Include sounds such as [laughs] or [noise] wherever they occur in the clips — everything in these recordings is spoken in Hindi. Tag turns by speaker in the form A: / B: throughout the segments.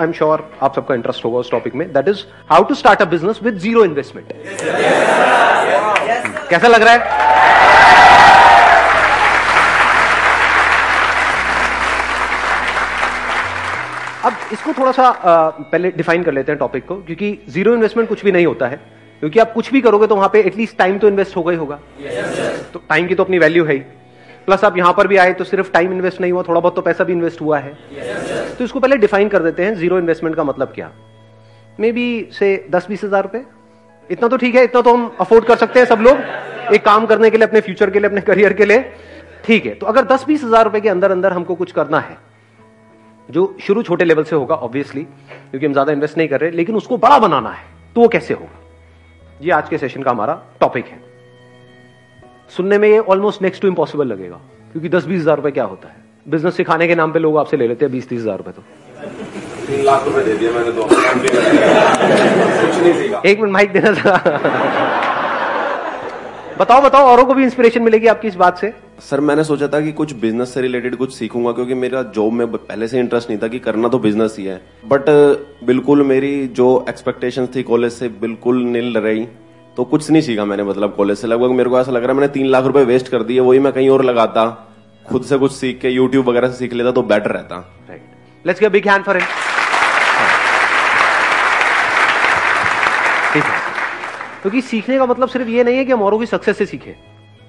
A: एम श्योर आप सबका इंटरेस्ट होगा उस टॉपिक में. That is how to start a business with zero investment कैसा लग रहा है? अब इसको थोड़ा सा आ, पहले डिफाइन कर लेते हैं टॉपिक को क्योंकि ज़ीरो इन्वेस्टमेंट कुछ भी नहीं होता है. क्योंकि आप कुछ भी करोगे तो वहाँ पे एटलीस्ट टाइम तो इन्वेस्ट होगा ही होगा. तो टाइम की तो अपनी वैल्यू है ही. प्लस आप यहाँ पर भी आए तो सिर्फ़ टाइम इन्वेस्ट नहीं हुआ थोड़ा बहुत तो पैसा भी इन्वेस्ट हुआ है. तो इसको पहले डिफाइन कर देते हैं ज़ीरो इन्वेस्टमेंट का मतलब क्या? मे बी से दस बीस हज़ार रुपए। इतना तो ठीक है, इतना तो हम अफोर्ड कर सकते हैं सब लोग, एक काम करने के लिए, अपने फ्यूचर के लिए, अपने करियर के लिए। ठीक है तो अगर दस बीस हज़ार रुपए के अंदर अंदर हमको कुछ करना है, जो शुरू छोटे लेवल से होगा ऑब्वियसली क्योंकि हम ज़्यादा इन्वेस्ट नहीं कर रहे, लेकिन उसको बड़ा बनाना है तो वो कैसे होगा? ये आज के सेशन का हमारा टॉपिक है। सुनने में ये ऑलमोस्ट नेक्स्ट टू इम्पॉसिबल लगेगा, क्योंकि दस बीस हज़ार रुपए क्या होता है? बिज़नेस सिखाने के नाम पे लोग आपसे ले लेते हैं बीस तीस हज़ार रुपए तो।
B: तीन लाख रुपए दे दिए मैंने तो कुछ नहीं सीखा।
A: एक मिनट माइक देना था बताओ बताओ औरों को भी इंस्पिरेशन मिलेगी आपकी इस बात से?
B: सर मैंने सोचा था कि कुछ बिज़नेस से रिलेटेड कुछ सीखूँगा क्योंकि मेरा जॉब में पहले से इंटरेस्ट नहीं था कि करना तो बिज़नेस ही है। बट बिल्कुल मेरी जो एक्सपेक्टेशन थी कॉलेज से बिल्कुल नील रही। तो कुछ नहीं सीखा मैंने मतलब कॉलेज से। लगभग मेरे को ऐसा लग रहा है मैंने तीन लाख रुपए वेस्ट कर दिए वही मैं कहीं और लगाता। खुद से कुछ सीख के यूट्यूब वगैरह से सीख लेता तो बेटर रहता।
A: Let's give big hand for him क्योंकि सीखने का मतलब सिर्फ़ ये नहीं है कि हम औरों की सक्सेस से सीखें।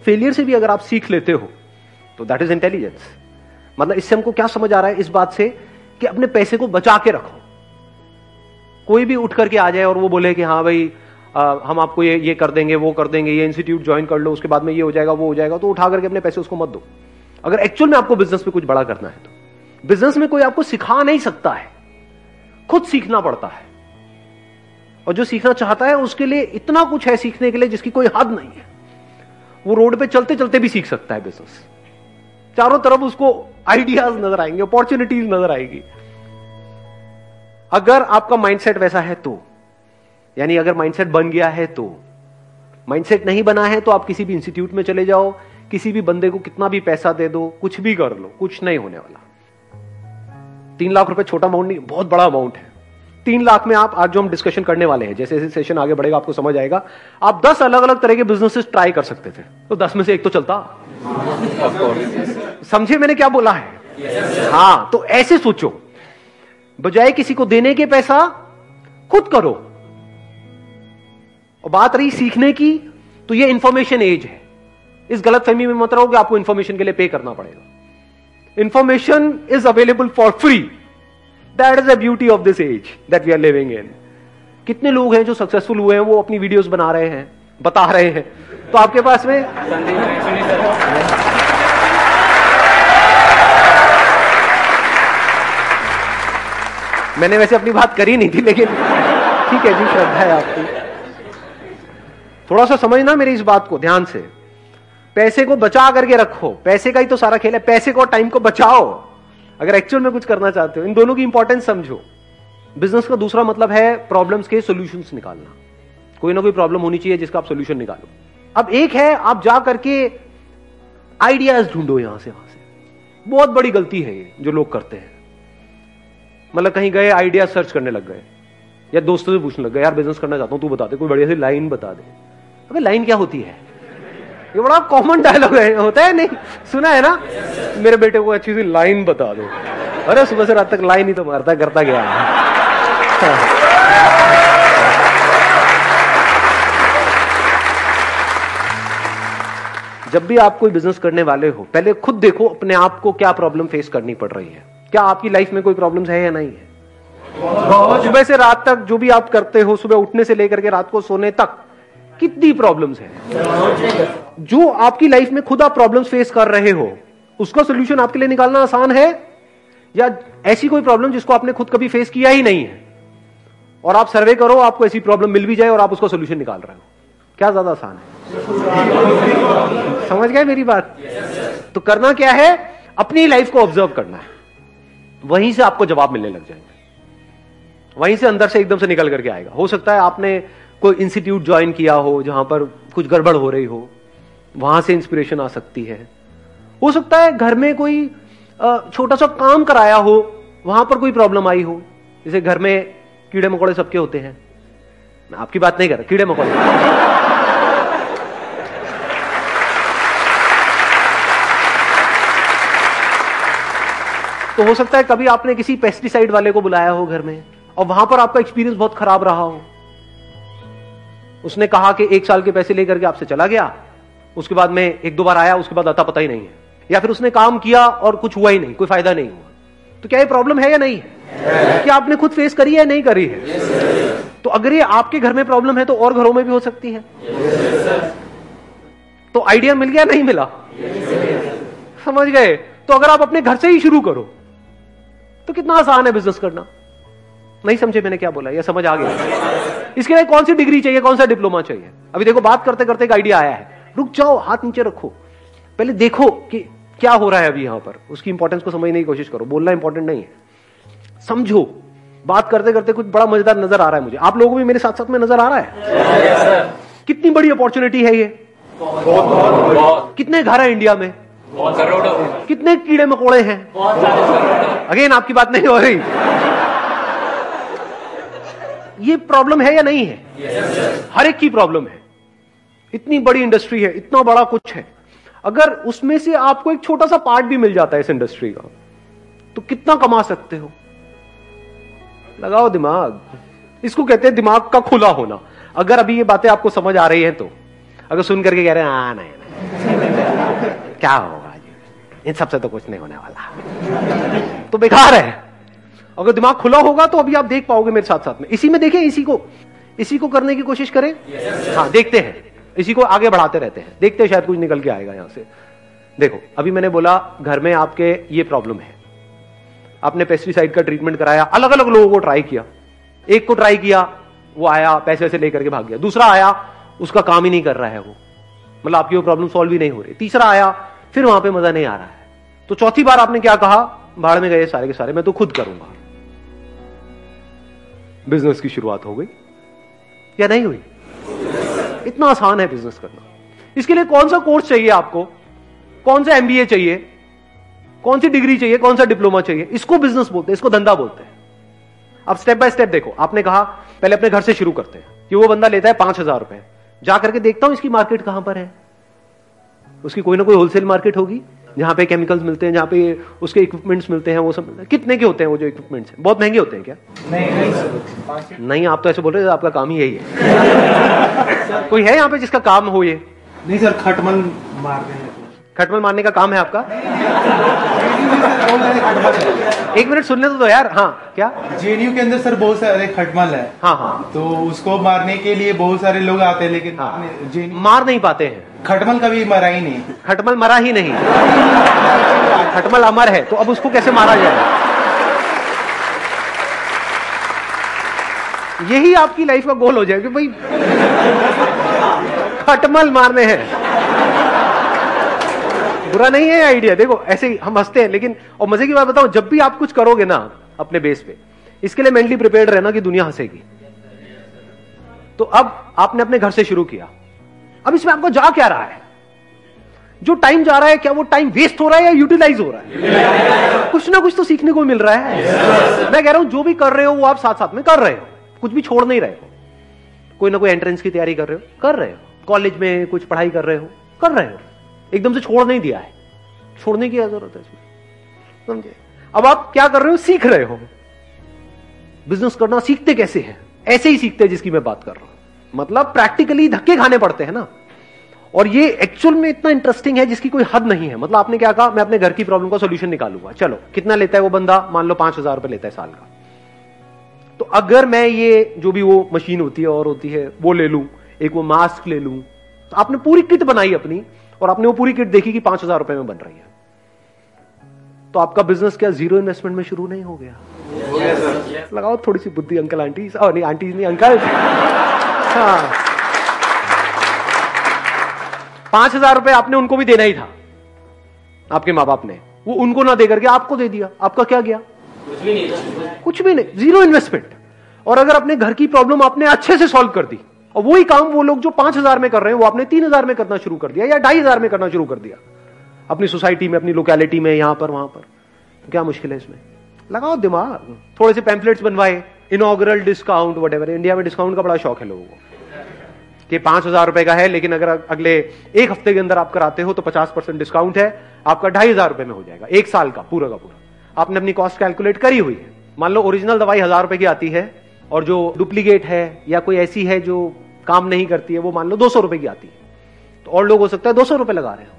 A: फेलियर से भी अगर आप सीख लेते हो तो दैट इज़ इंटेलिजेंस मतलब इससे हमको क्या समझ आ रहा है इस बात से कि अपने पैसे को बचा के रखो। कोई भी उठ करके आ जाए और वो बोले कि हाँ भाई आ, हम आपको ये ये कर देंगे वो कर देंगे ये इंस्टीट्यूट ज्वाइन कर लो उसके बाद में ये हो जाएगा वो हो जाएगा तो उठा करके अपने पैसे उसको मत दो। अगर एक्चुअल में आपको बिज़नेस में कुछ बड़ा करना है तो। बिज़नेस में कोई आपको सिखा नहीं सकता है। खुद सीखना पड़ता है। और जो सीखना चाहता है, उसके लिए इतना कुछ है सीखने के लिए जिसकी कोई हद नहीं है। वो रोड पे चलते चलते भी सीख सकता है बिज़नेस चारों तरफ़ उसको आइडियाज़ नज़र आएँगे अपॉर्चुनिटीज़ नज़र आएगी। अगर आपका माइंडसेट वैसा है तो। यानी अगर माइंडसेट बन गया है तो। माइंडसेट नहीं बना है तो आप किसी भी इंस्टीट्यूट में चले जाओ किसी भी बंदे को कितना भी पैसा दे दो, कुछ भी कर लो, कुछ नहीं होने वाला। तीन लाख रुपए छोटा अमाउंट नहीं, बहुत बड़ा अमाउंट है। तीन लाख में आप, आज जो हम डिस्कशन करने वाले हैं, जैसे जैसे सेशन आगे बढ़ेगा, आपको समझ आएगा। आप दस अलग अलग तरह के बिजनेसेस ट्राई कर सकते थे। तो दस में से एक तो चलता। समझे मैंने क्या बोला है? हाँ तो ऐसे सोचो। बजाय किसी को देने के पैसा, खुद करो। और बात रही सीखने की तो ये इंफॉर्मेशन एज है। इस गलत फहमी में मत रहो कि आपको इंफॉर्मेशन के लिए पे करना पड़ेगा। Information is available for free that is a beauty of this age that we are living in कितने लोग हैं जो सक्सेसफुल हुए हैं, वो अपनी वीडियोस बना रहे हैं, बता रहे हैं। तो आपके पास में मैंने वैसे अपनी बात करी नहीं थी, लेकिन ठीक है जी, श्रद्धा है आपकी। थोड़ा सा समझना मेरी इस बात को, ध्यान से। पैसे को बचा करके रखो। पैसे का ही तो सारा खेल है। पैसे को टाइम को बचाओ। अगर एक्चुअल में कुछ करना चाहते हो, इन दोनों की इंपॉर्टेंस समझो। बिज़नेस का दूसरा मतलब है प्रॉब्लम्स के सॉल्यूशंस निकालना। कोई ना कोई प्रॉब्लम होनी चाहिए जिसका आप सॉल्यूशन निकालो। अब एक है, आप जा करके आइडियाज़ ढूंढो यहाँ से, वहाँ से। बहुत बड़ी गलती है ये, जो लोग करते हैं। मतलब कहीं गए आइडिया सर्च करने लग गए। या दोस्तों से पूछने लग गए, यार बिज़नेस करना चाहता हूँ, तू बता दे, कोई बढ़िया सी लाइन बता दे। अबे लाइन क्या होती है? ये बड़ा कॉमन डायलॉग है, होता है नहीं? सुना है ना? मेरे बेटे को अच्छी सी लाइन बता दो। अरे सुबह से रात तक लाइन ही तो मारता करता गया। जब भी आप कोई बिज़नेस करने वाले हो, पहले खुद देखो अपने आप को क्या प्रॉब्लम फेस करनी पड़ रही है। क्या आपकी लाइफ में कोई प्रॉब्लम है या नहीं है? सुबह से रात तक जो भी आप करते हो, सुबह उठने से लेकर के रात को सोने तक कितनी प्रॉब्लम्स है? जो आपकी लाइफ में खुद आप प्रॉब्लम्स फेस कर रहे हो, उसका सोल्यूशन आपके लिए निकालना आसान है? या ऐसी कोई प्रॉब्लम जिसको आपने खुद कभी फेस किया ही नहीं है? और आप सर्वे करो, आपको ऐसी प्रॉब्लम मिल भी जाए और आप उसका सोल्यूशन निकाल रहे हो। क्या ज़्यादा आसान है? समझ गए मेरी बात? तो करना क्या है? अपनी लाइफ को ऑब्ज़र्व करना है। वहीं से आपको जवाब मिलने लग जाएँगे। वहीं से अंदर से एकदम से निकल करके आएगा। हो सकता है आपने कोई इंस्टीट्यूट ज्वाइन किया हो जहाँ पर कुछ गड़बड़ हो रही हो, वहाँ से इंस्पिरेशन आ सकती है। हो सकता है घर में कोई छोटा सा काम कराया हो, वहाँ पर कोई प्रॉब्लम आई हो। जैसे घर में कीड़े मकोड़े सबके होते हैं। मैं आपकी बात नहीं कर रहा, कीड़े मकोड़े। तो हो सकता है कभी आपने किसी पेस्टिसाइड वाले को बुलाया हो घर में, और वहाँ पर आपका एक्सपीरियंस बहुत खराब रहा हो। उसने कहा कि एक साल के पैसे लेकर के आपसे चला गया। उसके बाद में एक दो बार आया, उसके बाद आता पता ही नहीं है। या फिर उसने काम किया और कुछ हुआ ही नहीं, कोई फ़ायदा नहीं हुआ। तो क्या ये प्रॉब्लम है या नहीं? है क्या आपने खुद फेस करी है या नहीं करी है? तो अगर ये आपके घर में प्रॉब्लम है तो और घरों में भी हो सकती है। तो आइडिया मिल गया, नहीं मिला? समझ गए? तो अगर आप अपने घर से ही शुरू करो तो कितना आसान है बिज़नेस करना। नहीं समझे मैंने क्या बोला, या समझ आ गया? इसके लिए कौन सी डिग्री चाहिए कौन सा डिप्लोमा चाहिए? अभी देखो बात करते करते एक आइडिया आया है। रुक जाओ हाथ नीचे रखो। पहले देखो कि क्या हो रहा है अभी यहाँ पर। उसकी इंपॉर्टेंस को समझने की कोशिश करो। बोलना इंपॉर्टेंट नहीं है। समझो। बात करते करते कुछ बड़ा मज़ेदार नज़र आ रहा है मुझे। आप लोगों को भी मेरे साथ साथ में नज़र आ रहा है? कितनी बड़ी अपॉर्चुनिटी है ये? कितने घर है इंडिया में? कितने कीड़े मकोड़े हैं अगेन आपकी बात नहीं हो रही। ये प्रॉब्लम है या नहीं है? Yes, हर एक की प्रॉब्लम है। इतनी बड़ी इंडस्ट्री है इतना बड़ा कुछ है। अगर उसमें से आपको एक छोटा सा पार्ट भी मिल जाता है इस इंडस्ट्री का तो कितना कमा सकते हो? लगाओ दिमाग। इसको कहते हैं दिमाग का खुला होना। अगर अभी ये बातें आपको समझ आ रही हैं तो। अगर सुन करके कह रहे हैं आ नहीं, नहीं। [laughs] क्या होगा जी? इन सबसे तो कुछ नहीं होने वाला। [laughs] तो बेकार है। अगर दिमाग खुला होगा तो अभी आप देख पाओगे मेरे साथ साथ में। इसी में देखें इसी को। इसी को करने की कोशिश करें। yes, हाँ देखते हैं। इसी को आगे बढ़ाते रहते हैं। देखते हैं शायद कुछ निकल के आएगा यहाँ से। देखो अभी मैंने बोला घर में आपके ये प्रॉब्लम है। आपने पेस्टिसाइड का ट्रीटमेंट कराया अलग अलग लोगों को ट्राई किया। एक को ट्राई किया वो आया पैसे वैसे लेकर के भाग गया। दूसरा आया उसका काम ही नहीं कर रहा है वो। मतलब आपकी वो प्रॉब्लम सॉल्व ही नहीं हो रही। तीसरा आया फिर वहाँ पे मज़ा नहीं आ रहा है। तो चौथी बार आपने क्या कहा? बाढ़ में गए सारे के सारे मैं तो खुद करूँगा। बिज़नेस की शुरुआत हो गई। या नहीं हुई? इतना आसान है बिज़नेस करना। इसके लिए कौन सा कोर्स चाहिए आपको? कौन सा एमबीए चाहिए? कौन सी डिग्री चाहिए? कौन सा डिप्लोमा चाहिए? इसको बिज़नेस बोलते हैं, इसको धंधा बोलते हैं। अब स्टेप बाय स्टेप देखो, आपने कहा, पहले अपने घर से शुरू करते हैं, कि वो बंदा लेता है पाँच हज़ार रुपए। जा करके देखता हूँ इसकी मार्केट कहाँ पर है। उसकी कोई ना कोई होलसेल मार्केट होगी। जहाँ पे केमिकल्स मिलते हैं जहाँ पे उसके इक्विपमेंट्स मिलते हैं वो सब कितने के होते हैं वो जो इक्विपमेंट्स हैं? बहुत महँगे होते हैं क्या?
C: नहीं नहीं
A: नहीं आप तो ऐसे बोल रहे हो आपका काम ही यही है। [laughs] कोई है यहाँ पे जिसका काम हो ये?
C: नहीं सर खटमल मार रहे हैं।
A: खटमल मारने का काम है आपका? एक मिनट सुनने तो दो यार। हाँ क्या?
C: जेएनयू के अंदर सर बहुत सारे खटमल है।
A: हाँ हाँ।
C: तो उसको मारने के लिए बहुत सारे लोग आते हैं लेकिन
A: हाँ। मार नहीं पाते हैं।
C: खटमल कभी मरा ही नहीं।
A: खटमल मरा ही नहीं। खटमल अमर है तो अब उसको कैसे मारा जाए? यही आपकी लाइफ का गोल हो जाए कि भाई खटमल मारने हैं। बुरा नहीं है आइडिया देखो, ऐसे ही हम हँसते हैं, लेकिन, और मज़े की बात बताऊँ, जब भी आप कुछ करोगे ना, अपने बेस पे, इसके लिए मेंटली प्रिपेयर्ड रहना कि दुनिया हंसेगी। तो अब आपने अपने घर से शुरू किया। अब इसमें आपको जा क्या रहा है? जो टाइम जा रहा है, क्या वो टाइम वेस्ट हो रहा है या यूटिलाइज हो रहा है? कुछ ना कुछ तो सीखने को मिल रहा है। मैं कह रहा हूँ, जो भी कर रहे हो, वो आप साथ साथ में कर रहे हो। कुछ भी छोड़ नहीं रहे हो। कोई ना कोई एंट्रेंस की तैयारी कर रहे हो। कर रहे हो। कॉलेज में कुछ पढ़ाई कर रहे हो। कर रहे हो। एकदम से छोड़ नहीं दिया है। छोड़ने की ज़रूरत है इसमें। समझे? अब आप क्या कर रहे हो? सीख रहे हो। बिज़नेस करना सीखते कैसे हैं? ऐसे ही सीखते हैं जिसकी मैं बात कर रहा हूँ। मतलब प्रैक्टिकली धक्के खाने पड़ते हैं ना। और ये एक्चुअल में इतना इंटरेस्टिंग है जिसकी कोई हद नहीं है। मतलब आपने क्या कहा? मैं अपने घर की प्रॉब्लम का सोल्यूशन निकालूँगा। चलो, कितना लेता है वो बंदा? मान लो पाँच हज़ार रुपए लेता है साल का। तो अगर मैं ये जो भी वो मशीन होती है और होती है, वो ले लूँ, एक वो मास्क ले लूँ तो आपने पूरी किट बनाई अपनी। और आपने वो पूरी किट देखी कि पाँच हज़ार रुपए में बन रही है। तो आपका बिज़नेस क्या ज़ीरो इन्वेस्टमेंट में शुरू नहीं हो गया?
C: हो गया
A: लगाओ थोड़ी सी बुद्धि अंकल आंटी और नहीं आंटी नहीं अंकल हाँ। पाँच हज़ार रुपए आपने उनको भी देना ही था। आपके माँ बाप ने। वो उनको ना दे करके आपको दे दिया। आपका क्या गया? कुछ भी नहीं कुछ भी नहीं। ज़ीरो इन्वेस्टमेंट और अगर अपने घर की प्रॉब्लम आपने अच्छे से सॉल्व कर दी और वही काम वो लोग जो पाँच हज़ार में कर रहे हैं, वो आपने तीन हज़ार में करना शुरू कर दिया या ढाई हज़ार में करना शुरू कर दिया। अपनी सोसाइटी में, अपनी लोकेलिटी में, यहाँ पर, वहाँ पर। क्या मुश्किल है इसमें? लगाओ दिमाग। थोड़े से पैम्पलेट्स बनवाए इनॉग्रल डिस्काउंट वट इंडिया में डिस्काउंट का बड़ा शौक है लोगों को। कि पाँच हज़ार रुपए का है, लेकिन अगर अगले एक हफ़्ते के अंदर आप कराते हो तो पचास परसेंट डिस्काउंट है, आपका ढाई हज़ार रुपए में हो जाएगा, एक साल का, पूरा का पूरा। आपने अपनी कॉस्ट कैलकुलेट करी हुई है। मान लो ओरिजिनल दवाई हज़ार रुपए की आती है, और जो डुप्लीकेट है, या कोई ऐसी है जो काम नहीं करती है वो मान लो दो सौ रुपए की आती है। तो और लोग हो सकता है दो सौ रुपए लगा रहे हो।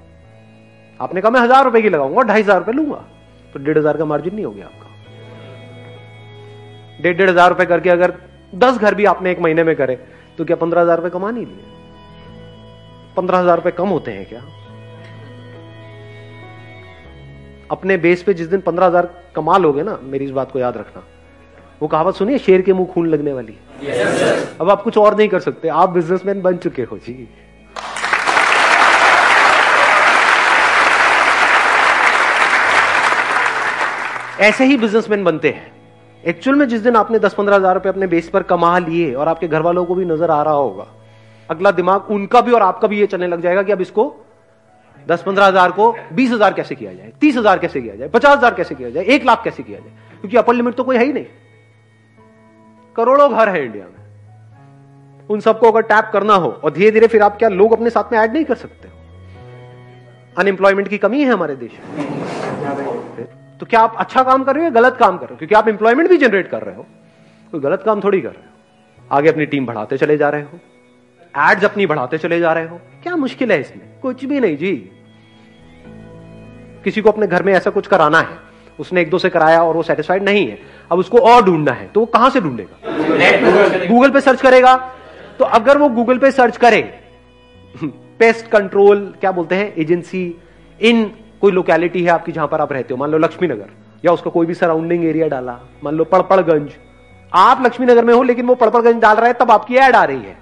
A: आपने कहा मैं हज़ार रुपए की लगाऊँगा ढाई हज़ार रुपए लूँगा। तो डेढ़ हज़ार का मार्जिन नहीं हो गया आपका। डेढ़ डेढ़ हज़ार रुपए करके अगर दस घर भी आपने एक महीने में करे तो क्या पंद्रह हज़ार रुपए कमा नहीं लिए? पंद्रह हज़ार रुपए कम होते हैं क्या? अपने बेस पे जिस दिन पंद्रह हज़ार कमा लोगे ना मेरी इस बात को याद रखना। वो कहावत सुनिए शेर के मुँह खून लगने वाली yes, अब आप कुछ और नहीं कर सकते। आप बिजनेसमैन बन चुके हो, जी। ऐसे ही बिजनेसमैन बनते हैं। एक्चुअल में जिस दिन आपने दस पंद्रह हज़ार रुपए अपने बेस पर कमा लिए और आपके घर वालों को भी नज़र आ रहा होगा, अगला दिमाग उनका भी और आपका भी ये चलने लग जाएगा कि अब इसको दस पंद्रह हज़ार को बीस हज़ार कैसे किया जाए, तीस हज़ार कैसे किया जाए, पचास हज़ार कैसे किया जाए, एक लाख कैसे किया जाए, क्योंकि अपर लिमिट तो कोई है ही नहीं। करोड़ों घर है इंडिया में। उन सबको अगर टैप करना हो और धीरे धीरे फिर आप क्या लोग अपने साथ में ऐड नहीं कर सकते अनएम्प्लॉयमेंट की कमी है हमारे देश में। तो क्या आप अच्छा काम कर रहे हो या गलत काम कर रहे हो? क्योंकि आप इंप्लॉयमेंट भी जनरेट कर रहे हो। कोई गलत काम थोड़ी कर रहे हो। आगे अपनी टीम बढ़ाते चले जा रहे हो। एड्स अपनी बढ़ाते चले जा रहे हो। क्या मुश्किल है इसमें? कुछ भी नहीं जी। किसी को अपने घर में ऐसा कुछ कराना है। उसने एक दो से कराया और वो सेटिस्फाइड नहीं है। अब उसको और ढूंढना है तो वो कहाँ से ढूंढेगा? गूगल पे सर्च करेगा। तो अगर वो गूगल पे सर्च करे पेस्ट कंट्रोल क्या बोलते हैं एजेंसी इन कोई लोकेलिटी है आपकी जहाँ पर आप रहते हो मान लो लक्ष्मी नगर या उसका कोई भी सराउंडिंग एरिया डाला मान लो पड़पड़गंज आप लक्ष्मी नगर में हो लेकिन वो पड़पड़गंज डाल रहा है तब आपकी एड आ रही है।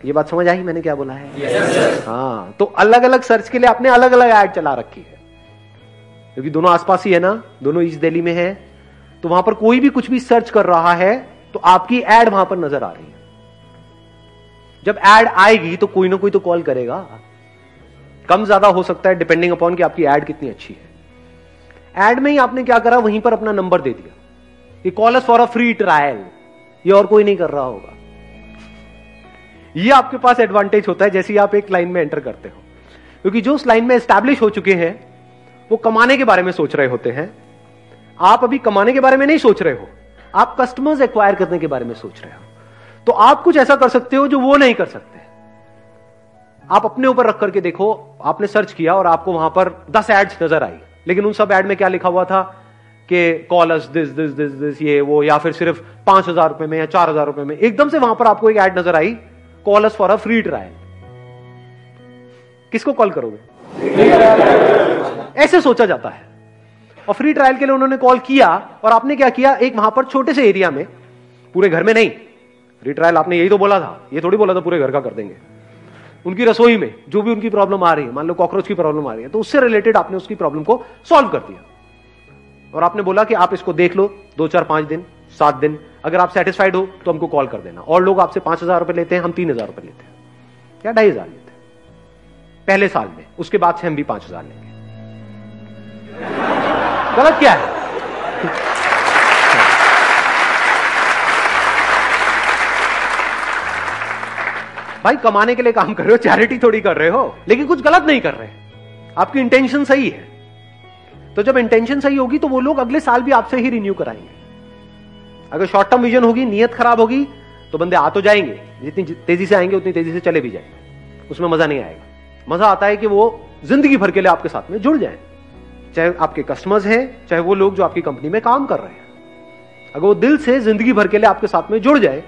A: ये बात समझ आई? मैंने क्या बोला है? Yes, हाँ तो अलग अलग सर्च के लिए आपने अलग अलग एड चला रखी है। क्योंकि दोनों आसपास ही है ना, दोनों ईस्ट दिल्ली में है तो वहाँ पर कोई भी कुछ भी सर्च कर रहा है तो आपकी एड वहाँ पर नज़र आ रही है। जब एड आएगी तो कोई ना कोई तो कॉल करेगा। कम ज़्यादा हो सकता है डिपेंडिंग अपॉन कि आपकी एड कितनी अच्छी है। एड में ही आपने क्या करा, वहीं पर अपना नंबर दे दिया। ये call for a free trial ये और कोई नहीं कर रहा होगा। ये आपके पास एडवांटेज होता है, जैसे आप एक लाइन में एंटर करते हो। क्योंकि जो उस लाइन में एस्टैब्लिश हो चुके हैं वो कमाने के बारे में सोच रहे होते हैं। आप अभी कमाने के बारे में नहीं सोच रहे हो। आप कस्टमर्स एक्वायर करने के बारे में सोच रहे हो। तो आप कुछ ऐसा कर सकते हो जो वो नहीं कर सकते। आप अपने ऊपर रख करके देखो, आपने सर्च किया और आपको वहाँ पर दस एड्स नज़र आई। लेकिन उन सब एड में क्या लिखा हुआ था कि call us this this this this ये, वो, या फिर सिर्फ़ पाँच हज़ार रुपए में या चार हज़ार रुपए में। एकदम से वहाँ पर आपको एक एड नज़र आई call us for a free trial किसको कॉल करोगे? ऐसे सोचा जाता है। और फ्री ट्रायल के लिए उन्होंने कॉल किया और आपने क्या किया? एक वहाँ पर छोटे से एरिया में, पूरे घर में नहीं फ्री ट्रायल आपने यही तो बोला था, ये थोड़ी बोला था, पूरे घर का कर देंगे। उनकी रसोई में जो भी उनकी प्रॉब्लम आ रही है, मान लो कॉकरोच की प्रॉब्लम आ रही है तो उससे रिलेटेड आपने उसकी प्रॉब्लम को सॉल्व कर दिया। और आपने बोला कि आप इसको देख लो, दो, चार, पाँच दिन, सात दिन, अगर आप सेटिस्फाइड हो तो हमको कॉल कर देना। और लोग आपसे पाँच हज़ार रुपए लेते हैं, हम तीन हज़ार रुपए लेते हैं। या ढाई हज़ार? लेते पहले साल में। उसके बाद से हम भी पाँच हज़ार लेंगे। गलत क्या है? भाई, कमाने के लिए काम कर रहे हो, चैरिटी थोड़ी कर रहे हो, लेकिन कुछ गलत नहीं कर रहे आपकी इंटेंशन सही है। तो जब इंटेंशन सही होगी तो वो लोग अगले साल भी आपसे ही रिन्यू कराएँगे। अगर शॉर्ट टर्म विजन होगी, नियत खराब होगी तो बंदे आ तो जाएँगे। जितनी तेज़ी से आएँगे, उतनी तेज़ी से चले भी जाएँगे। उसमें मज़ा नहीं आएगा। मज़ा आता है कि वो ज़िंदगी भर के लिए आपके साथ में जुड़ जाए। चाहे आपके कस्टमर्स हैं, चाहे वो लोग जो आपकी कंपनी में काम कर रहे हैं। अगर वो दिल से ज़िंदगी भर के लिए आपके साथ में जुड़ जाए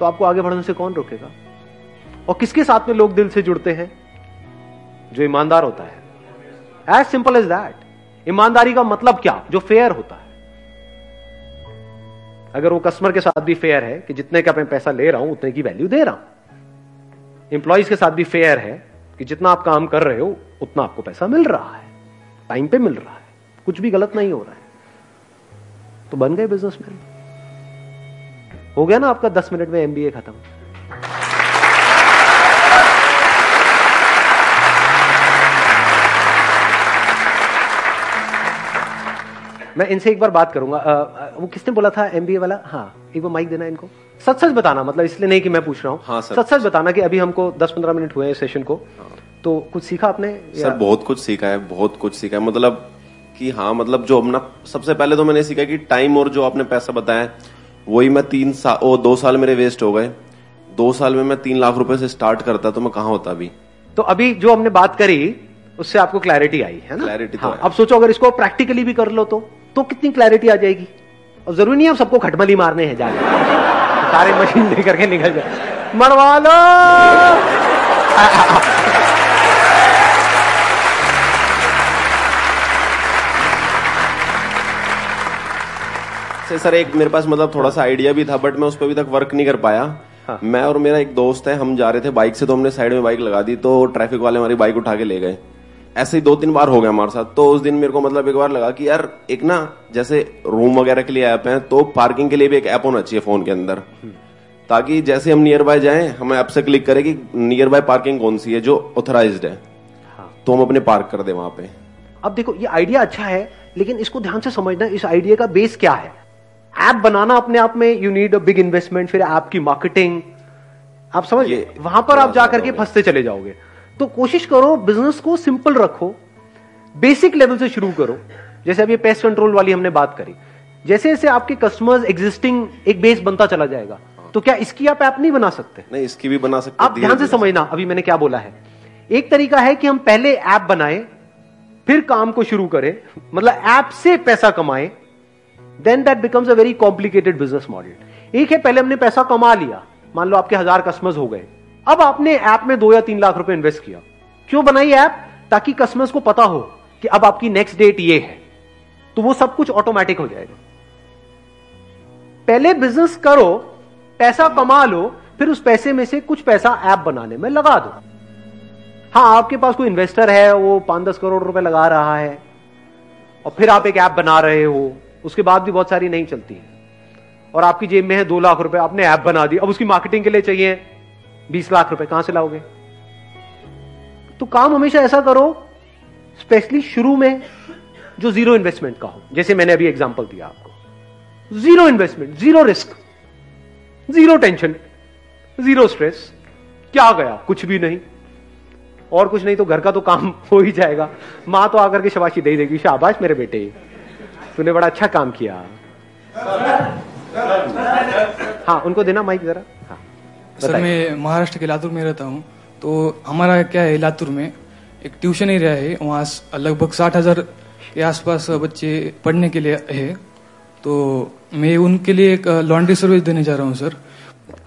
A: तो आपको आगे बढ़ने से कौन रोकेगा? और किसके साथ में लोग दिल से जुड़ते हैं? जो ईमानदार होता है। एज सिंपल एज दैट ईमानदारी का मतलब क्या? जो फेयर होता है। अगर वो कस्टमर के साथ भी फेयर है, कि जितने का मैं पैसा ले रहा हूँ, उतने की वैल्यू दे रहा हूँ। एम्प्लॉयज़ के साथ भी फेयर है कि जितना आप काम कर रहे हो उतना आपको पैसा मिल रहा है। टाइम पे मिल रहा है। कुछ भी गलत नहीं हो रहा है। तो बन गए बिजनेसमैन हो गया ना आपका दस मिनट में एमबीए खत्म? मैं इनसे एक बार बात करूँगा। अ, अ, वो किसने बोला था एमबीए वाला? हाँ एक बार माइक देना इनको। सच सच बताना मतलब इसलिए नहीं कि मैं पूछ रहा हूँ।
B: हाँ,
A: सच सच बताना कि अभी हमको 10-15 मिनट हुए हैं सेशन को। तो कुछ सीखा आपने?
B: सर बहुत कुछ सीखा है बहुत कुछ सीखा है। मतलब कि हाँ मतलब जो अपना सबसे पहले तो मैंने सीखा कि टाइम और जो आपने पैसा बताया वही मैं तीन साल ओ दो साल मेरे वेस्ट हो गए। दो साल में मैं तीन लाख रुपए से स्टार्ट करता तो मैं कहाँ होता अभी?
A: तो अभी जो हमने बात करी उससे आपको क्लैरिटी आई है ना?
B: Clarity तो
A: हाँ, अब सोचो अगर इसको प्रैक्टिकली भी कर लो तो तो कितनी क्लैरिटी आ जाएगी? और ज़रूरी नहीं है सबको खटमली मारने हैं जाके। सारे मशीन लेकर के निकल जाए। मरवा लो।
B: से सर एक मेरे पास मतलब थोड़ा सा आइडिया भी था बट मैं उस पर अभी तक वर्क नहीं कर पाया।
A: हाँ।
B: मैं और मेरा एक दोस्त है हम जा रहे थे बाइक से तो हमने साइड में बाइक लगा दी तो ट्रैफ़िक वाले हमारी बाइक उठा के ले गए। ऐसे ही दो तीन बार हो गया हमारे साथ। तो उस दिन मेरे को मतलब एक बार लगा कि यार एक ना जैसे रूम वगैरह के लिए ऐप है तो पार्किंग के लिए भी एक ऐप होना चाहिए फ़ोन के अंदर। ताकि जैसे हम नियर बाय जाए हम ऐप से क्लिक करें कि नियर बाय पार्किंग कौन सी है जो ऑथराइज्ड है।
A: हाँ।
B: तो हम अपने पार्क कर दे वहाँ पे।
A: अब देखो ये आइडिया अच्छा है लेकिन इसको ध्यान से समझना इस आइडिया का बेस क्या है? ऐप बनाना अपने आप में you need a big investment फिर ऐप की मार्केटिंग आप समझ
B: ये
A: गए वहाँ पर आप जाकर के फंसते चले जाओगे। तो कोशिश करो बिज़नेस को सिंपल रखो बेसिक लेवल से शुरू करो। जैसे अभी पेस्ट कंट्रोल वाली हमने बात करी। जैसे जैसे आपके कस्टमर्स एग्जिस्टिंग एक बेस बनता चला जाएगा तो क्या इसकी आप ऐप नहीं बना सकते?
B: नहीं इसकी भी बना सकते
A: आप ध्यान से समझना अभी मैंने क्या बोला है। एक तरीका है कि हम पहले ऐप बनाए फिर काम को शुरू करें मतलब ऐप से पैसा कमाएँ then that becomes a very complicated business model एक है पहले हमने पैसा कमा लिया मान लो आपके हज़ार कस्टमर्स हो गए। अब आपने ऐप में दो या तीन लाख रुपए इन्वेस्ट किया। क्यों बनाई ऐप? ताकि कस्टमर्स को पता हो कि अब आपकी नेक्स्ट डेट ये है। तो वो सब कुछ ऑटोमेटिक हो जाएगा। पहले बिज़नेस करो, पैसा कमा लो, फिर उस पैसे में से कुछ पैसा ऐप बनाने में लगा दो। हाँ आपके पास कोई इन्वेस्टर है, वो पाँच दस करोड़ रुपए लगा रहा है, और फिर आप एक ऐप बना रहे हो, उसके बाद भी बहुत सारी नहीं चलती। है और आपकी जेब में है दो लाख रुपए, आपने ऐप बना दी, अब उसकी मार्केटिंग के लिए चाहिए। बीस लाख रुपए कहाँ से लाओगे? तो काम हमेशा ऐसा करो स्पेशली शुरू में जो ज़ीरो इन्वेस्टमेंट का हो। जैसे मैंने अभी एग्जांपल दिया आपको। Zero investment zero risk zero tension zero stress क्या गया? कुछ भी नहीं। और कुछ नहीं तो घर का तो काम [laughs] हो ही जाएगा। माँ तो आकर के शबाशी दे देगी, शाबाश मेरे बेटे। तूने बड़ा अच्छा काम किया। हाँ उनको देना माइक जरा।
D: सर मैं महाराष्ट्र के लातूर में रहता हूँ तो हमारा क्या है लातूर में एक ट्यूशन एरिया है वहाँ लगभग साठ हज़ार के आसपास बच्चे पढ़ने के लिए है। तो मैं उनके लिए एक लॉन्ड्री सर्विस देने जा रहा हूँ सर।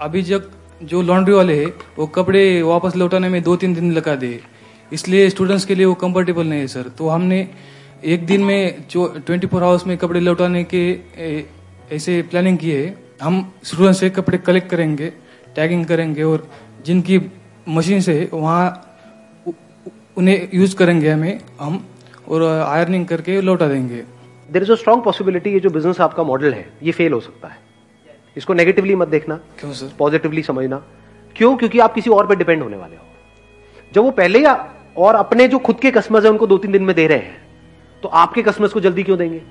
D: अभी जब जो लॉन्ड्री वाले है वो कपड़े वापस लौटाने में दो तीन दिन लगा दे। इसलिए स्टूडेंट्स के लिए वो कंफर्टेबल नहीं है सर। तो हमने एक दिन में जो ट्वेंटी फोर आवर्स में कपड़े लौटाने के ऐसे प्लानिंग किए है। हम स्टूडेंट से कपड़े कलेक्ट करेंगे। टैगिंग करेंगे और जिनकी मशीन से वहाँ उन्हें यूज़ करेंगे हमें हम और आयरनिंग करके लौटा देंगे।
A: There is a strong possibility ये जो बिज़नेस आपका मॉडल है ये फेल हो सकता है। इसको नेगेटिवली मत देखना।
D: क्यों सर
A: पॉजिटिवली समझना। क्यों? क्योंकि आप किसी और पे डिपेंड होने वाले हो। जब वो पहले या और अपने जो खुद के कस्टमर्स हैं उनको दो तीन दिन में दे रहे हैं तो आपके कस्टमर्स को जल्दी क्यों देंगे?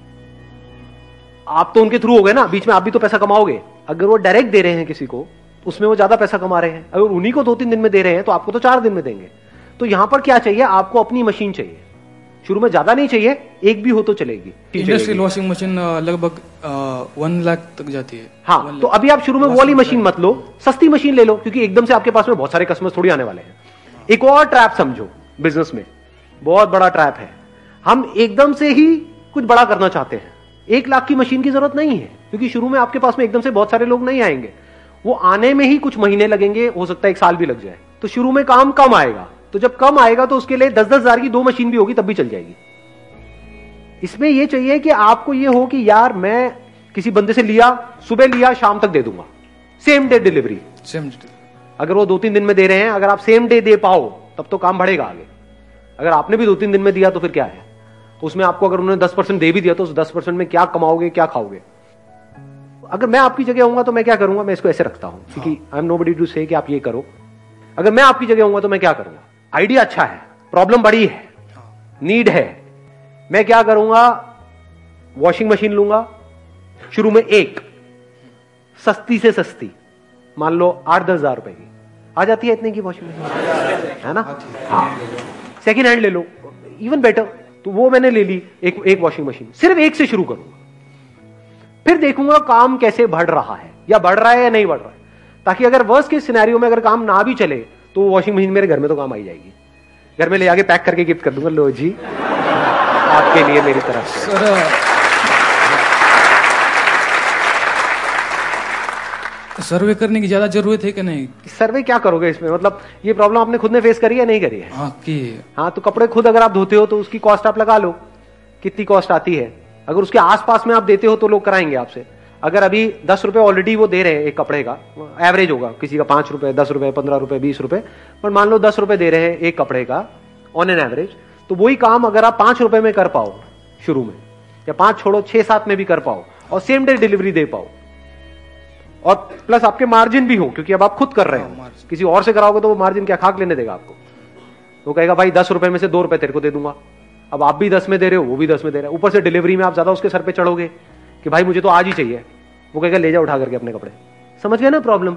A: आप तो उनके थ्रू हो गए ना बीच में आप भी तो पैसा कमाओगे। अगर वो डायरेक्ट दे रहे हैं किसी को उसमें वो ज़्यादा पैसा कमा रहे हैं। अगर उन्हीं को दो तीन दिन में दे रहे हैं तो आपको तो चार दिन में देंगे। तो यहाँ पर क्या चाहिए? आपको अपनी मशीन चाहिए। शुरू में ज़्यादा नहीं चाहिए एक भी हो तो चलेगी।
D: इंडस्ट्रियल वॉशिंग मशीन लगभग वन लाख तक जाती है।
A: हाँ तो अभी आप शुरू में वो वाली मशीन मत लो सस्ती मशीन ले लो क्योंकि एकदम से आपके पास में बहुत सारे कस्टमर थोड़ी आने वाले हैं। एक और ट्रैप समझो बिज़नेस में। बहुत बड़ा ट्रैप है। हम एकदम से ही कुछ बड़ा करना चाहते हैं। एक लाख की मशीन की ज़रूरत नहीं है क्योंकि शुरू में आपके पास में एकदम से बहुत सारे लोग नहीं आएँगे। वो आने में ही कुछ महीने लगेंगे हो सकता है एक साल भी लग जाए। तो शुरू में काम कम आएगा। तो जब कम आएगा तो उसके लिए दस दस हज़ार की दो मशीन भी होगी तब भी चल जाएगी। इसमें यह चाहिए कि आपको यह हो कि यार मैं किसी बंदे से लिया सुबह लिया शाम तक दे दूँगा। सेम डे डिलीवरी
D: सेम
A: अगर वो दो तीन दिन में दे रहे हैं अगर आप सेम डे दे पाओ तब तो काम बढ़ेगा आगे। अगर आपने भी दो तीन दिन में दिया तो फिर क्या है? तो उसमें आपको अगर उन्होंने दस परसेंट दे भी दिया तो उस दस परसेंट में क्या कमाओगे क्या खाओगे? अगर मैं आपकी जगह होऊँगा तो मैं क्या करूँगा? मैं इसको ऐसे रखता हूँ। क्योंकि I am nobody to say कि आप ये करो। अगर मैं आपकी जगह होऊँगा तो मैं क्या करूँगा? आइडिया अच्छा है प्रॉब्लम बड़ी है नीड है। मैं क्या करूँगा? वॉशिंग मशीन लूँगा। शुरू में एक सस्ती से सस्ती। मान लो आठ दस हज़ार रुपए की। आ जाती है इतने की वॉशिंग मशीन है ना? हाँ। सेकेंड हैंड ले लो। इवन बेटर तो वो मैंने ले ली एक एक वॉशिंग मशीन सिर्फ़ एक से शुरू करूँगा। फिर देखूँगा काम कैसे बढ़ रहा है या बढ़ रहा है या नहीं बढ़ रहा है। ताकि अगर वर्ष के सिनेरियो में अगर काम ना भी चले तो वॉशिंग मशीन मेरे घर में तो काम आई जाएगी। घर में ले आके पैक करके गिफ्ट कर दूँगा। लो जी आपके लिए मेरी तरफ़ से।
D: सर्वे करने की ज़्यादा ज़रूरत है कि नहीं?
A: सर्वे क्या करोगे इसमें? मतलब ये प्रॉब्लम आपने खुद ने फेस करी है नहीं करी है?
D: हाँ की
A: हाँ। तो कपड़े खुद अगर आप धोते हो तो उसकी कॉस्ट आप लगा लो। कितनी कॉस्ट आती है? अगर उसके आसपास में आप देते हो तो लोग कराएँगे आपसे। अगर अभी दस रुपए ऑलरेडी वो दे रहे हैं एक कपड़े का एवरेज होगा किसी का पाँच रुपए दस रुपए पंद्रह रुपए बीस रुपए पर मान लो दस रुपए दे रहे हैं एक कपड़े का ऑन एन एवरेज तो वही काम अगर आप पाँच रुपए में कर पाओ शुरू में या पाँच छोड़ो छह सात में भी कर पाओ और सेम डे डिलीवरी दे पाओ। और प्लस आपके मार्जिन भी हो क्योंकि अब आप खुद कर रहे हो। किसी और से कराओगे तो वो मार्जिन क्या खाक लेने देगा आपको? वो कहेगा भाई दस रुपए में से दो रुपए तेरे को दे दूँगा। अब आप भी दस में दे रहे हो वो भी दस में दे रहे हो। ऊपर से डिलीवरी में आप ज़्यादा उसके सर पे चढ़ोगे कि भाई मुझे तो आज ही चाहिए। वो कहेगा ले जाओ उठा करके अपने कपड़े। समझ गए ना प्रॉब्लम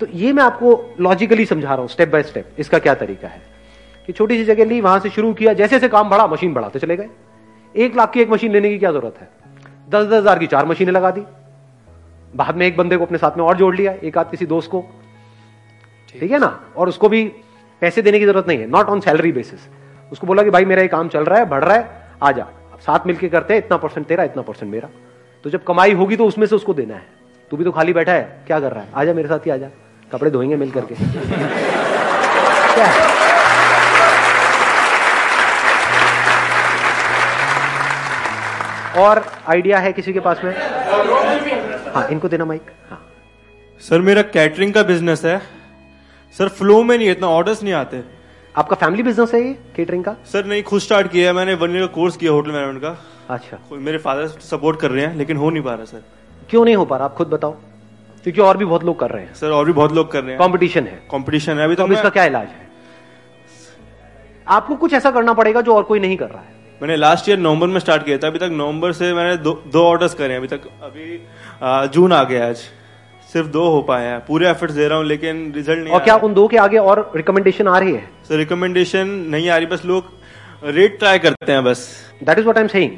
A: तो ये मैं आपको लॉजिकली समझा रहा हूँ स्टेप बाय स्टेप इसका क्या तरीका है? कि छोटी सी जगह ली वहाँ से शुरू किया जैसे जैसे काम बढ़ा मशीन बढ़ाते चले गए। एक लाख की एक मशीन लेने की क्या ज़रूरत है? दस दस हज़ार की चार मशीनें लगा दी। बाद में एक बंदे को अपने साथ में और जोड़ लिया एक आध किसी दोस्त को। ठीक। है ना? और उसको भी पैसे देने की ज़रूरत नहीं है नॉट ऑन सैलरी बेसिस उसको बोला कि भाई, मेरा ये काम चल रहा है, बढ़ रहा है, आ जा। साथ मिलके करते हैं, इतना परसेंट तेरा, इतना परसेंट मेरा। तो जब कमाई होगी तो उसमें से उसको देना है। तू भी तो खाली बैठा है, क्या कर रहा है? आजा मेरे साथ ही आजा कपड़े धोएँगे मिल करके। [laughs] और आइडिया है किसी के पास में? हाँ इनको देना माइक। हाँ।
E: सर, मेरा कैटरिंग का बिज़नेस है। सर, फ्लो में नहीं, इतना ऑर्डर्स नहीं आते।
A: आपका फैमिली बिज़नेस है ये केटरिंग का?
E: सर नहीं खुद स्टार्ट किया है मैंने वन ईयर कोर्स किया होटल मैनेजमेंट का।
A: अच्छा।
E: मेरे फादर सपोर्ट कर रहे हैं लेकिन हो नहीं पा रहा सर।
A: क्यों नहीं हो पा रहा? आप खुद बताओ। क्योंकि और भी बहुत लोग कर रहे हैं।
E: सर और भी बहुत लोग कर रहे हैं।
A: कंपटीशन है।
E: कंपटीशन है अभी
A: तो
E: तो
A: इसका क्या इलाज है? आपको कुछ ऐसा करना पड़ेगा जो और कोई नहीं कर रहा है?
E: मैंने लास्ट ईयर नवंबर में स्टार्ट किया था अभी तक नवंबर से मैंने दो, दो ऑर्डर्स करे हैं अभी तक अभी आ, जून आ गया आज। सिर्फ़ दो हो पाए हैं। पूरे एफर्ट्स दे रहा हूँ लेकिन रिज़ल्ट नहीं
A: और क्या उन दो के आगे और रिकमेंडेशन आ रही है?
E: सर रिकमेंडेशन नहीं आ रही बस लोग रेट ट्राई करते हैं बस।
A: That is what I am saying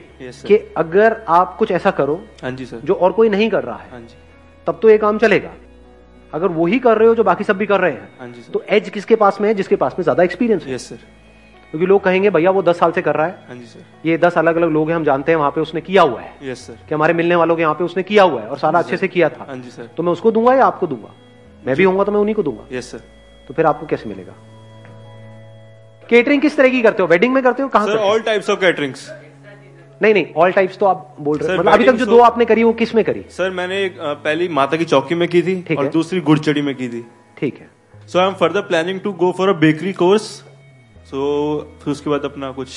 A: कि अगर आप कुछ ऐसा करो
E: हाँ जी सर
A: जो और कोई नहीं कर रहा है
E: हाँ जी.
A: तब तो ये काम चलेगा। अगर वही कर रहे हो जो बाकी सब भी कर रहे हैं
E: हाँ जी सर
A: तो एज किसके पास में है? जिसके पास में ज़्यादा एक्सपीरियंस है।
E: यस सर
A: क्योंकि लोग कहेंगे भैया वो दस साल से कर रहा है।
E: हाँ जी सर।
A: ये दस अलग अलग लोग हैं हम जानते हैं वहाँ पे उसने किया हुआ है।
E: यस सर
A: कि हमारे मिलने वालों के यहाँ पे उसने किया हुआ है और सारा अच्छे से किया था।
E: हाँ जी सर।
A: तो मैं उसको दूँगा या आपको दूँगा? मैं भी होऊँगा तो मैं उन्हीं को दूँगा।
E: यस सर
A: तो फिर आपको कैसे मिलेगा? केटरिंग किस तरह की करते हो? वेडिंग में करते हो? कहाँ?
E: ऑल टाइप्स ऑफ़ कैटरिंग्स
A: नहीं नहीं ऑल टाइप्स तो आप बोल रहे हो। मतलब अभी तक जो दो आपने करी वो किसमें करी?
E: सर मैंने पहली माता की चौकी में की थी और दूसरी गुड़चड़ी में की थी।
A: ठीक है।
E: So I am further planning to go for a bakery course so फिर उसके बाद अपना कुछ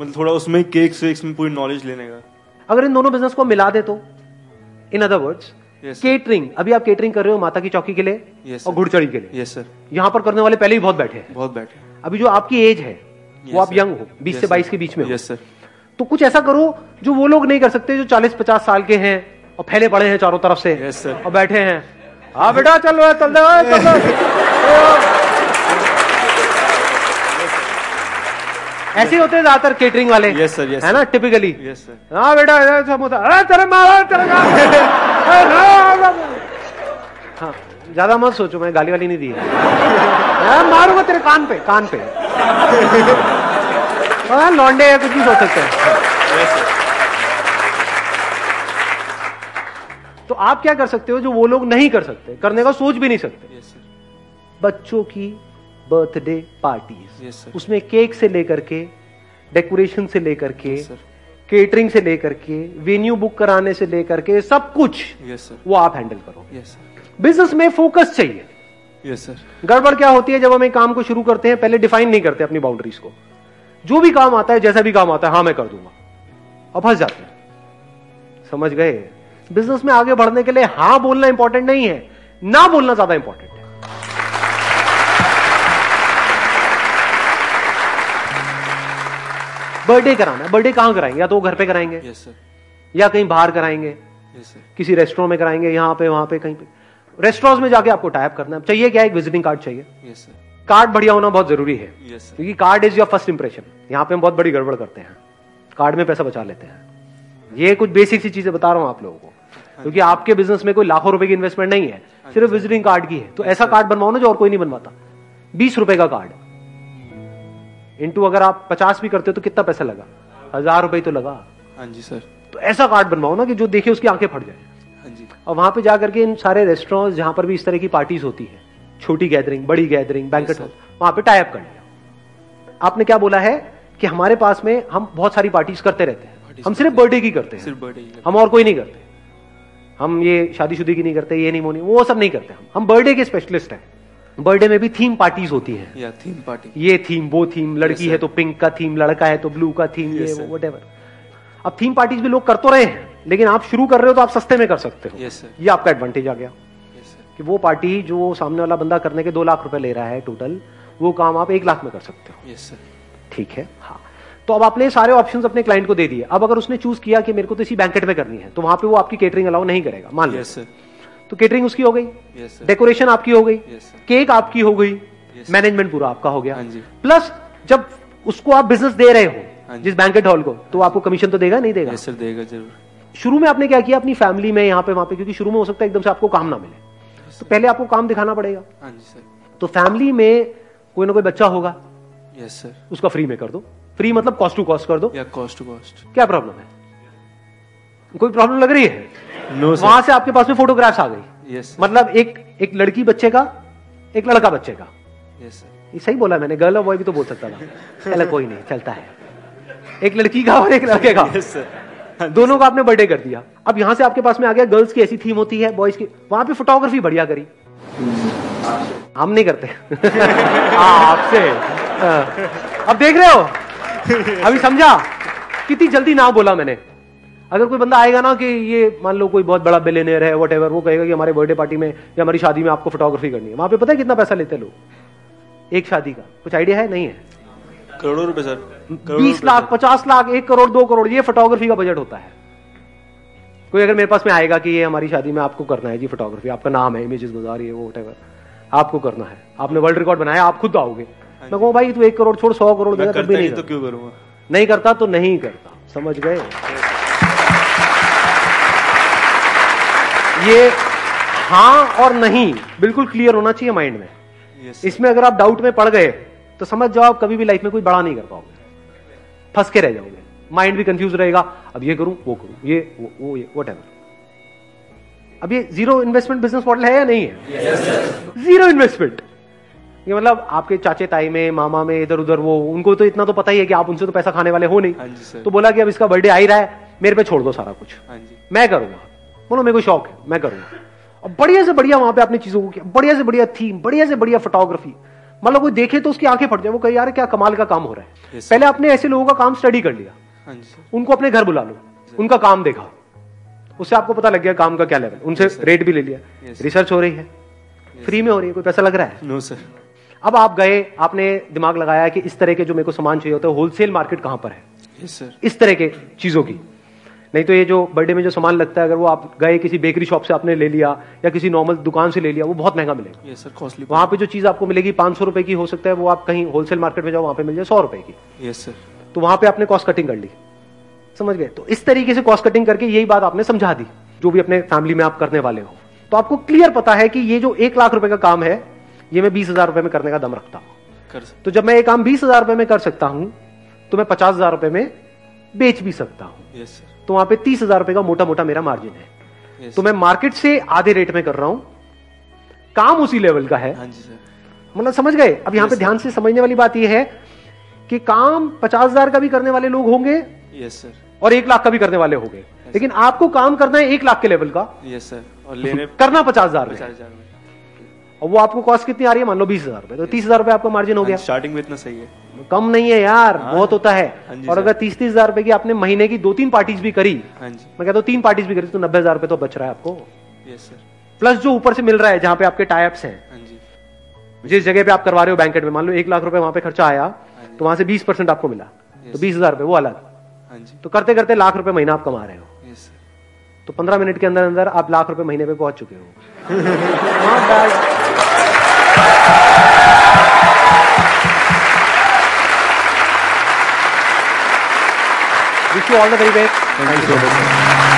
E: मतलब थोड़ा उसमें केक्स वेक्स में पूरी नॉलेज लेने का।
A: अगर इन दोनों बिज़नेस को मिला दे तो? In other words
E: Yes,
A: catering अभी आप केटरिंग कर रहे हो माता की चौकी के लिए
E: Yes,
A: और घुड़चड़ी के लिए।
E: यस सर
A: यहाँ पर करने वाले पहले ही बहुत बैठे हैं।
E: बहुत बैठे
A: अभी जो आपकी एज है
E: yes,
A: वो
E: आप
A: यंग हो 20 से
E: Yes,
A: 22 के बीच में हो।
E: यस सर
A: तो कुछ ऐसा करो जो वो लोग नहीं कर सकते जो 40-50 साल के हैं और फैले पड़े हैं चारों तरफ़ से
E: Yes,
A: और बैठे हैं। हाँ बेटा चल चल रहा चल रहा ऐसे होते हैं ज़्यादातर केटरिंग वाले।
E: Yes, sir, yes,
A: है ना टिपिकली
E: यस सर
A: हाँ बेटा अरे तेरे मारा तेरे हाँ ज़्यादा मत सोचो मैं गाली वाली नहीं दी मारूँगा तेरे कान पे कान पे। हाँ लौंडे है कुछ भी सोच सकते तो आप क्या कर सकते हो जो वो लोग नहीं कर सकते? करने का सोच भी नहीं सकते। बच्चों की बर्थडे पार्टीज़।
E: Yes,
A: उसमें केक से लेकर के डेकोरेशन से लेकर के
E: Yes,
A: केटरिंग से लेकर के वेन्यू बुक कराने से लेकर के सब कुछ
E: सर
A: वो आप हैंडल करो। बिज़नेस में फोकस चाहिए।
E: सर
A: गड़बड़ क्या होती है जब हम एक काम को शुरू करते हैं पहले डिफाइन नहीं करते अपनी बाउंड्रीज को। जो भी काम आता है जैसा भी काम आता है हाँ मैं कर दूँगा। अब फंस जाते हैं। समझ गए? बिज़नेस में आगे बढ़ने के लिए हाँ बोलना इंपॉर्टेंट नहीं है ना बोलना ज़्यादा इंपॉर्टेंट है। बर्थडे कराना है। बर्थडे कहाँ कराएँगे? या तो घर पे कराएँगे?
E: सर
A: या कहीं बाहर कराएँगे?
E: सर
A: किसी रेस्टोरेंट में कराएँगे? यहाँ पे वहाँ पे कहीं पे। रेस्टोरेंट में जाके आपको टाइप करना है। चाहिए क्या? एक विजिटिंग कार्ड चाहिए।
E: सर
A: कार्ड बढ़िया होना बहुत ज़रूरी है। क्योंकि card is your first impression यहाँ पे हम बहुत बड़ी गड़बड़ करते हैं। कार्ड में पैसा बचा लेते हैं। ये कुछ बेसिक सी चीज़ें बता रहा हूँ आप लोगों को। क्योंकि आपके बिज़नेस में कोई लाखों रुपए की इन्वेस्टमेंट नहीं है। सिर्फ़ विजिटिंग कार्ड की है। तो ऐसा कार्ड बनवाओ ना जो और कोई नहीं बनवाता। बीस रुपए का कार्ड इंटू अगर आप पचास भी करते हो तो कितना पैसा लगा? हज़ार रुपए तो लगा।
E: हाँ जी सर।
A: तो ऐसा कार्ड बनवाओ ना कि जो देखे उसकी आँखें फट जाए।
E: हाँ जी।
A: और वहाँ पे जाकर के इन सारे रेस्टोरेंट जहाँ पर भी इस तरह की पार्टीज़ होती है छोटी गैदरिंग बड़ी गैदरिंग बैंकेट हॉल वहाँ पे टाइप कर लिया। आपने क्या बोला है कि हमारे पास में हम बहुत सारी पार्टीज़ करते रहते हैं। हम सिर्फ़ बर्थडे की करते हैं।
E: सिर्फ़ बर्थडे
A: हम और कोई नहीं करते। हम ये शादीशुदी की नहीं करते ये नहीं मोनी वो सब नहीं करते हम। हम बर्थडे के स्पेशलिस्ट हैं। बर्थडे में भी थीम पार्टीज़ होती हैं।
E: या थीम पार्टी
A: ये थीम वो थीम लड़की
E: Yes,
A: है तो पिंक का थीम लड़का है तो ब्लू का थीम
E: Yes, sir.
A: वट अब थीम पार्टीज़ भी लोग कर तो रहे हैं लेकिन आप शुरू कर रहे हो तो आप सस्ते में कर सकते हो।
E: सर
A: ये आपका एडवांटेज आ गया।
E: सर
A: कि वो पार्टी जो सामने वाला बंदा करने के दो लाख रुपए ले रहा है टोटल वो काम आप एक लाख में कर सकते हो। ठीक है? हाँ। तो अब आपने सारे ऑप्शंस अपने क्लाइंट को दे दिए। अब अगर उसने चूज़ किया कि मेरे को तो इसी बैंकेट में करनी है तो वहाँ पे वो आपकी केटरिंग अलाउ नहीं करेगा। मान लो
E: यस सर
A: तो केटरिंग उसकी हो गई। डेकोरेशन आपकी हो गई।
E: Yes,
A: केक आपकी हो गई।
E: Yes.
A: मैनेजमेंट पूरा आपका हो गया।
E: हाँ
A: प्लस जब उसको आप बिज़नेस दे रहे
E: हाँ
A: हो जिस बैंकेट हॉल को तो आपको कमीशन तो देगा नहीं देगा?
E: सर देगा ज़रूर।
A: शुरू में आपने क्या किया? अपनी फैमिली में यहाँ पे वहाँ पे क्योंकि शुरू में हो सकता है एकदम से आपको काम ना मिले। तो पहले आपको काम दिखाना पड़ेगा।
E: हाँ
A: तो फैमिली में कोई ना कोई बच्चा होगा।
E: यस सर
A: उसका फ्री में कर दो। फ्री मतलब कॉस्ट टू कॉस्ट कर दो।
E: या कॉस्ट टू कॉस्ट
A: क्या प्रॉब्लम है? कोई प्रॉब्लम लग रही है?
E: सर
A: वहाँ से आपके पास में फोटोग्राफ्स आ गई।
E: यस
A: मतलब एक एक लड़की बच्चे का एक लड़का बच्चे का।
E: सर
A: ये सही बोला मैंने गर्ल और बॉय भी तो बोल सकता था। चलो कोई नहीं चलता है। एक लड़की का और एक लड़के का।
E: यस सर
A: दोनों का आपने बर्थडे कर दिया। अब यहाँ से आपके पास में आ गया गर्ल्स की ऐसी थीम होती है बॉयज़ की। वहाँ पे फोटोग्राफी बढ़िया करी। हम नहीं करते। [laughs] हाँ, आपसे। हाँ। अब देख रहे हो? अभी समझा। कितनी जल्दी ना बोला मैंने। अगर कोई बंदा आएगा ना कि ये मान लो कोई बहुत बड़ा बिलेनियर है वट वो कहेगा कि हमारे बर्थडे पार्टी में या हमारी शादी में आपको फोटोग्राफी करनी है। वहाँ पे पता है कितना पैसा लेते लोग? एक शादी का। कुछ आइडिया है? नहीं है।
E: करोड़ों रुपए सर।
A: बीस लाख पचास लाख एक करोड़ दो करोड़ ये फोटोग्राफी का बजट होता है। कोई अगर मेरे पास में आएगा कि ये हमारी शादी में आपको करना है जी फोटोग्राफी आपका नाम है इमेजेस गुजार ये वो वटेवर आपको करना है। आपने वर्ल्ड रिकॉर्ड बनाया आप खुद आओगे। मैं कहूँ भाई तू एक करोड़ छोड़ सौ करोड़ देगा नहीं
E: तो क्यों करूँगा?
A: नहीं करता तो नहीं करता। समझ गए? ये हाँ और नहीं बिल्कुल क्लियर होना चाहिए माइंड में।
E: यस
A: इसमें अगर आप डाउट में पड़ गए तो समझ जाओ आप कभी भी लाइफ में कोई बड़ा नहीं कर पाओगे। फंस के रह जाओगे। माइंड भी कंफ्यूज रहेगा अब ये करूँ वो करूँ ये वो, वो ये वट एवर अब ये ज़ीरो इन्वेस्टमेंट बिज़नेस मॉडल है या नहीं है? ज़ीरो इन्वेस्टमेंट ये मतलब आपके चाचे ताई में मामा में इधर उधर वो उनको तो इतना तो पता ही है कि आप उनसे तो पैसा खाने वाले हो नहीं।
E: हाँ
A: तो बोला कि अब इसका बर्थडे आ ही रहा है मेरे पे छोड़ दो सारा कुछ।
E: हाँ
A: मैं करूँगा। बोलो मेरे को शौक है मैं करूँगा। और बढ़िया से बढ़िया वहाँ पे आपने चीज़ों को किया बढ़िया से बढ़िया थीम बढ़िया से बढ़िया फोटोग्राफी मतलब कोई देखे तो उसकी आँखें फट जाए वो कहे यार क्या कमाल का काम हो रहा है।
E: Yes,
A: पहले आपने ऐसे लोगों का काम स्टडी कर लिया।
E: हाँ
A: उनको अपने घर बुला लो उनका काम देखा। उससे आपको पता लग गया काम का क्या लेवल उनसे
E: Yes,
A: रेट भी ले लिया।
E: Yes.
A: रिसर्च हो रही है। फ्री में हो रही है कोई पैसा लग रहा है?
E: नो सर
A: अब आप गए आपने दिमाग लगाया कि इस तरह के जो मेरे को सामान चाहिए होता है होलसेल मार्केट कहाँ पर है?
E: सर
A: इस तरह के चीज़ों की। नहीं तो ये जो बर्थडे में जो सामान लगता है अगर वो आप गए किसी बेकरी शॉप से आपने ले लिया या किसी नॉर्मल दुकान से ले लिया वो बहुत महँगा मिलेगा।
E: सर कॉस्टली
A: वहाँ पे जो चीज़ आपको मिलेगी पाँच सौ रुपए की हो सकता है वो आप कहीं होलसेल मार्केट में जाओ वहाँ पे मिल जाए सौ रुपए की।
E: यस सर
A: तो वहाँ पे आपने कॉस्ट कटिंग कर ली। समझ गए? तो इस तरीके से कॉस्ट कटिंग करके यही बात आपने समझा दी जो भी अपने फैमिली में आप करने वाले हो। तो आपको क्लियर पता है कि ये जो एक लाख रुपए का काम है ये मैं बीस हज़ार रुपए में करने का दम रखता हूँ।
E: कर
A: तो जब मैं ये काम बीस हज़ार रुपए में कर सकता हूँ तो मैं पचास हज़ार रुपए में बेच भी सकता हूँ।
E: यस सर
A: तो वहाँ पे तीस हज़ार रुपए का मोटा मोटा मेरा मार्जिन है।
E: यस
A: तो मैं मार्केट से आधे रेट में कर रहा हूँ। काम उसी लेवल का है।
E: हाँ जी सर
A: मतलब समझ गए? अब यहाँ पे ध्यान से समझने वाली बात यह है कि काम पचास हज़ार का भी करने वाले लोग होंगे
E: यस सर
A: और एक लाख का भी करने वाले होंगे। लेकिन आपको काम करना है एक लाख के लेवल का।
E: यस सर और लेने [laughs]
A: करना पचास हज़ार
E: पचास हज़ार
A: और वो आपको कॉस्ट कितनी आ रही है? मान लो बीस हज़ार रुपए। तो तीस हज़ार रुपए आपका मार्जिन हो गया।
E: स्टार्टिंग में इतना सही है।
A: कम नहीं है यार
E: हाँ।
A: बहुत होता है।
E: हाँ
A: और अगर तीस तीस हज़ार रुपए की आपने महीने की दो तीन पार्टीज़ भी करी
E: हाँ
A: मैं कहता हूँ तीन पार्टीज़ भी करी तो नब्बे हज़ार रुपए तो बच रहा है आपको।
E: यस सर
A: प्लस जो ऊपर से मिल रहा है जहाँ पे आपके टाइप्स हैं।
E: हाँ
A: जिस जगह पे आप करवा रहे हो बैंकेट में मान लो एक लाख रुपए वहाँ पे खर्चा आया तो वहाँ से बीस परसेंट आपको मिला। तो बीस हज़ार रुपए वो अलग। तो करते करते लाख रुपए महीना आप कमा रहे हो। तो पंद्रह मिनट के अंदर अंदर आप लाख रुपए महीने पे पहुँच चुके हो। [laughs] Wish you all the very best. Thank you so much.